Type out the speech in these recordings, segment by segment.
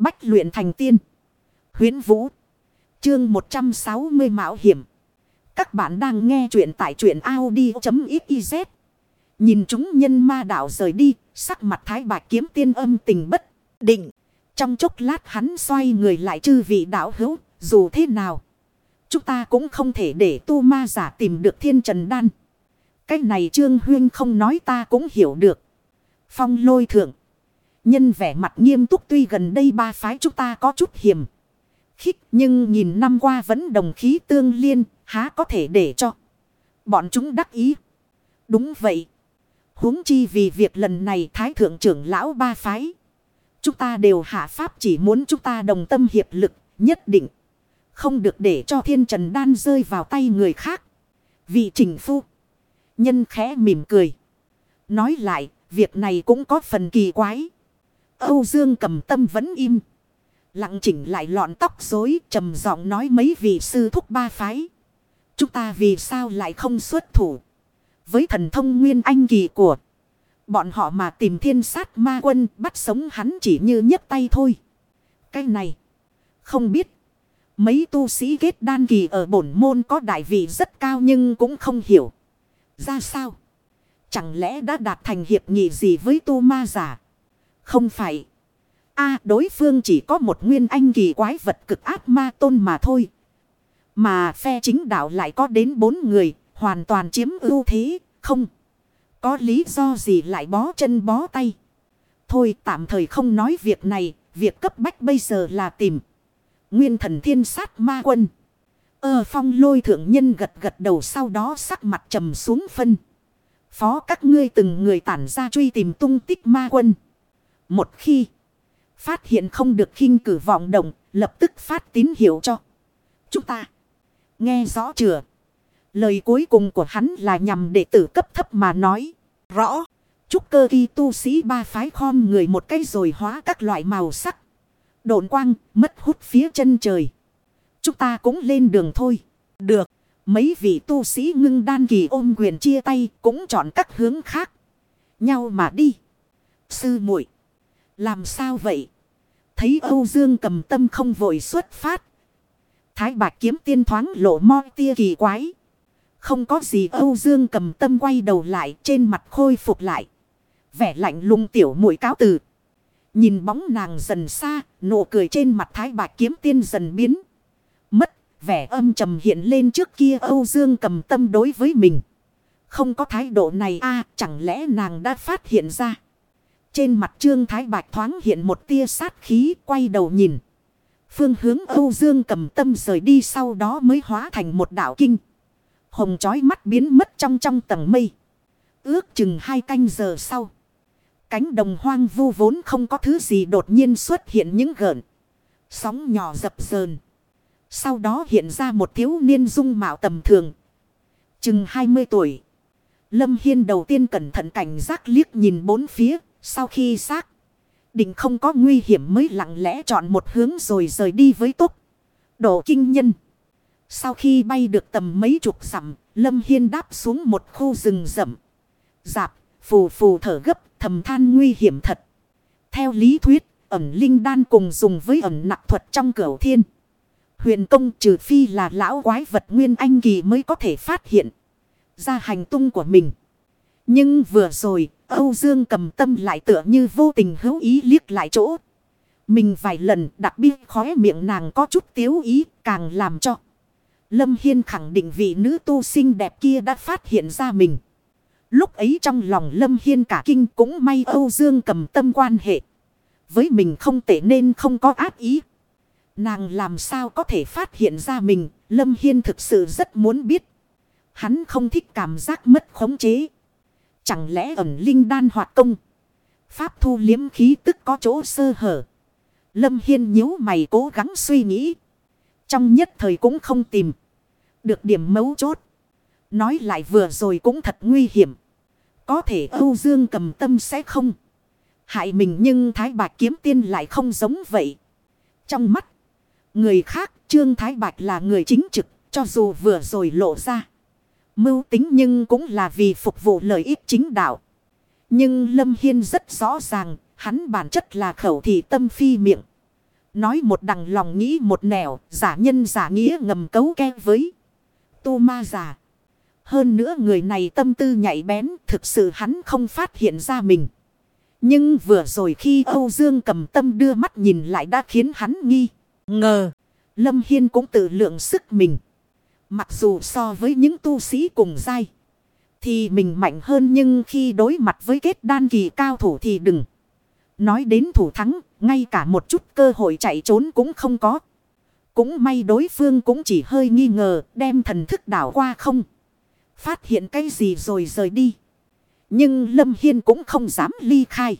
Bách luyện thành tiên. Huyến Vũ. Chương 160 Mạo Hiểm. Các bạn đang nghe truyện tại truyện Audi.xyz. Nhìn chúng nhân ma đạo rời đi. Sắc mặt thái bạch kiếm tiên âm tình bất định. Trong chốc lát hắn xoay người lại chư vị đạo hữu. Dù thế nào. Chúng ta cũng không thể để tu ma giả tìm được thiên trần đan. Cái này Trương Huyên không nói ta cũng hiểu được. Phong lôi thượng. Nhân vẻ mặt nghiêm túc tuy gần đây ba phái chúng ta có chút hiểm. Khích nhưng nhìn năm qua vẫn đồng khí tương liên, há có thể để cho. Bọn chúng đắc ý. Đúng vậy. huống chi vì việc lần này Thái Thượng trưởng lão ba phái. Chúng ta đều hạ pháp chỉ muốn chúng ta đồng tâm hiệp lực, nhất định. Không được để cho thiên trần đan rơi vào tay người khác. Vị trình phu. Nhân khẽ mỉm cười. Nói lại, việc này cũng có phần kỳ quái. Âu Dương cầm tâm vẫn im. Lặng chỉnh lại lọn tóc rối, trầm giọng nói mấy vị sư thúc ba phái. Chúng ta vì sao lại không xuất thủ. Với thần thông nguyên anh kỳ của. Bọn họ mà tìm thiên sát ma quân bắt sống hắn chỉ như nhấc tay thôi. Cái này. Không biết. Mấy tu sĩ kết đan kỳ ở bổn môn có đại vị rất cao nhưng cũng không hiểu. Ra sao? Chẳng lẽ đã đạt thành hiệp nghị gì với tu ma giả? Không phải. a đối phương chỉ có một nguyên anh kỳ quái vật cực ác ma tôn mà thôi. Mà phe chính đạo lại có đến bốn người, hoàn toàn chiếm ưu thế, không. Có lý do gì lại bó chân bó tay. Thôi tạm thời không nói việc này, việc cấp bách bây giờ là tìm. Nguyên thần thiên sát ma quân. Ờ phong lôi thượng nhân gật gật đầu sau đó sắc mặt trầm xuống phân. Phó các ngươi từng người tản ra truy tìm tung tích ma quân. Một khi phát hiện không được khinh cử vọng động, lập tức phát tín hiệu cho chúng ta. Nghe rõ chưa? Lời cuối cùng của hắn là nhằm đệ tử cấp thấp mà nói. Rõ. Trúc cơ kỳ tu sĩ ba phái khom người một cái rồi hóa các loại màu sắc. Độn quang, mất hút phía chân trời. Chúng ta cũng lên đường thôi. Được. Mấy vị tu sĩ ngưng đan kỳ ôm quyền chia tay cũng chọn các hướng khác. Nhau mà đi. Sư muội làm sao vậy? Thấy Âu Dương cầm tâm không vội xuất phát. Thái bạc kiếm tiên thoáng lộ mo tia kỳ quái. Không có gì Âu Dương cầm tâm quay đầu lại trên mặt khôi phục lại. Vẻ lạnh lùng tiểu mũi cáo từ. Nhìn bóng nàng dần xa, nụ cười trên mặt thái bạc kiếm tiên dần biến. Mất, vẻ âm trầm hiện lên trước kia Âu Dương cầm tâm đối với mình. Không có thái độ này a chẳng lẽ nàng đã phát hiện ra. Trên mặt trương thái bạch thoáng hiện một tia sát khí, quay đầu nhìn. Phương hướng Âu Dương cầm tâm rời đi sau đó mới hóa thành một đảo kinh. Hồng chói mắt biến mất trong trong tầng mây. Ước chừng hai canh giờ sau. Cánh đồng hoang vu vốn không có thứ gì đột nhiên xuất hiện những gợn. Sóng nhỏ dập dờn. Sau đó hiện ra một thiếu niên dung mạo tầm thường. Chừng 20 tuổi. Lâm Hiên đầu tiên cẩn thận cảnh giác liếc nhìn bốn phía. Sau khi xác định không có nguy hiểm mới lặng lẽ chọn một hướng rồi rời đi với tốc độ kinh nhân. Sau khi bay được tầm mấy chục dặm, Lâm Hiên đáp xuống một khu rừng rậm. Dạp, phù phù thở gấp, thầm than nguy hiểm thật. Theo lý thuyết, ẩn linh đan cùng dùng với ẩn nặng thuật trong cửu thiên. Huyền công trừ phi là lão quái vật nguyên anh kỳ mới có thể phát hiện ra hành tung của mình. Nhưng vừa rồi, Âu Dương cầm tâm lại tựa như vô tình hữu ý liếc lại chỗ. Mình vài lần đặc biệt khóe miệng nàng có chút tiếu ý càng làm cho. Lâm Hiên khẳng định vị nữ tu sinh đẹp kia đã phát hiện ra mình. Lúc ấy trong lòng Lâm Hiên cả kinh cũng may Âu Dương cầm tâm quan hệ. Với mình không tệ nên không có ác ý. Nàng làm sao có thể phát hiện ra mình, Lâm Hiên thực sự rất muốn biết. Hắn không thích cảm giác mất khống chế. Chẳng lẽ ẩn linh đan hoạt công. Pháp thu liếm khí tức có chỗ sơ hở. Lâm Hiên nhíu mày cố gắng suy nghĩ. Trong nhất thời cũng không tìm. Được điểm mấu chốt. Nói lại vừa rồi cũng thật nguy hiểm. Có thể Âu Dương cầm tâm sẽ không. Hại mình nhưng Thái Bạch kiếm tiên lại không giống vậy. Trong mắt. Người khác Trương Thái Bạch là người chính trực. Cho dù vừa rồi lộ ra. Mưu tính nhưng cũng là vì phục vụ lợi ích chính đạo. Nhưng Lâm Hiên rất rõ ràng. Hắn bản chất là khẩu thị tâm phi miệng. Nói một đằng lòng nghĩ một nẻo, giả nhân giả nghĩa ngầm cấu ke với. Tu ma giả. Hơn nữa người này tâm tư nhạy bén, thực sự hắn không phát hiện ra mình. Nhưng vừa rồi khi Âu Dương cầm tâm đưa mắt nhìn lại đã khiến hắn nghi, ngờ. Lâm Hiên cũng tự lượng sức mình. Mặc dù so với những tu sĩ cùng giai. Thì mình mạnh hơn nhưng khi đối mặt với kết đan kỳ cao thủ thì đừng. Nói đến thủ thắng, ngay cả một chút cơ hội chạy trốn cũng không có. Cũng may đối phương cũng chỉ hơi nghi ngờ, đem thần thức đảo qua không. Phát hiện cái gì rồi rời đi. Nhưng Lâm Hiên cũng không dám ly khai.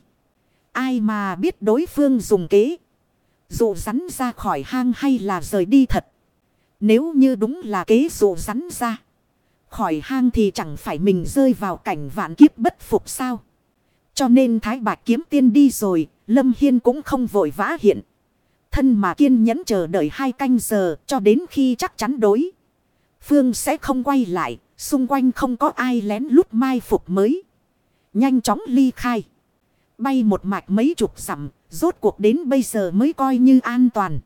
Ai mà biết đối phương dùng kế. Dụ rắn ra khỏi hang hay là rời đi thật. Nếu như đúng là kế dụ rắn ra. Khỏi hang thì chẳng phải mình rơi vào cảnh vạn kiếp bất phục sao. Cho nên Thái bạc kiếm tiên đi rồi, Lâm Hiên cũng không vội vã hiện. Thân mà kiên nhẫn chờ đợi hai canh giờ cho đến khi chắc chắn đối. Phương sẽ không quay lại, xung quanh không có ai lén lút mai phục mới. Nhanh chóng ly khai. Bay một mạch mấy chục dặm, rốt cuộc đến bây giờ mới coi như an toàn.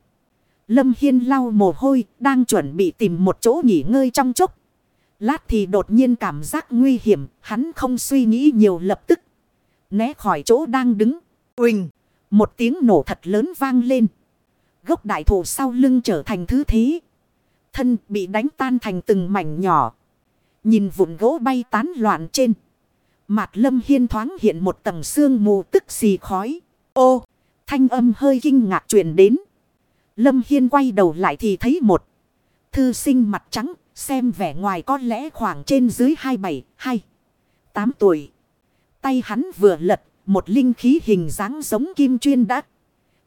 Lâm Hiên lau mồ hôi, đang chuẩn bị tìm một chỗ nghỉ ngơi trong chốc. Lát thì đột nhiên cảm giác nguy hiểm, hắn không suy nghĩ nhiều lập tức. Né khỏi chỗ đang đứng. Quỳnh, Một tiếng nổ thật lớn vang lên. Gốc đại thụ sau lưng trở thành thứ thế. Thân bị đánh tan thành từng mảnh nhỏ. Nhìn vụn gỗ bay tán loạn trên. mặt lâm hiên thoáng hiện một tầng sương mù tức xì khói. Ô! Thanh âm hơi kinh ngạc truyền đến. Lâm hiên quay đầu lại thì thấy một. Thư sinh mặt trắng Xem vẻ ngoài có lẽ khoảng trên dưới 27, 2, 8 tuổi. Tay hắn vừa lật, một linh khí hình dáng giống kim chuyên đã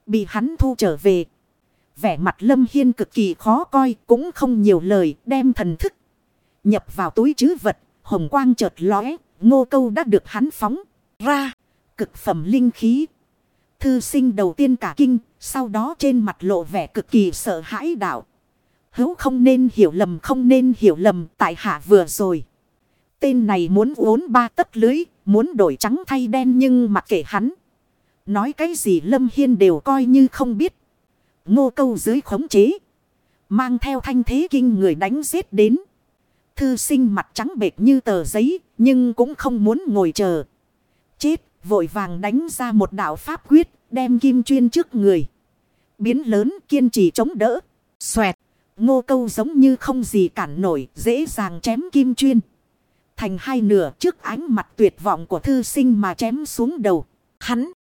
bị hắn thu trở về. Vẻ mặt Lâm Hiên cực kỳ khó coi, cũng không nhiều lời, đem thần thức. Nhập vào túi chứ vật, hồng quang chợt lóe, ngô câu đã được hắn phóng ra. Cực phẩm linh khí. Thư sinh đầu tiên cả kinh, sau đó trên mặt lộ vẻ cực kỳ sợ hãi đạo hữu không nên hiểu lầm không nên hiểu lầm tại hạ vừa rồi. Tên này muốn uốn ba tất lưới, muốn đổi trắng thay đen nhưng mặc kệ hắn. Nói cái gì Lâm Hiên đều coi như không biết. Ngô câu dưới khống chế. Mang theo thanh thế kinh người đánh giết đến. Thư sinh mặt trắng bệt như tờ giấy, nhưng cũng không muốn ngồi chờ. Chết, vội vàng đánh ra một đạo pháp quyết, đem kim chuyên trước người. Biến lớn kiên trì chống đỡ. Xoẹt. Ngô câu giống như không gì cản nổi, dễ dàng chém kim chuyên. Thành hai nửa trước ánh mặt tuyệt vọng của thư sinh mà chém xuống đầu. Hắn